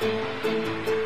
Música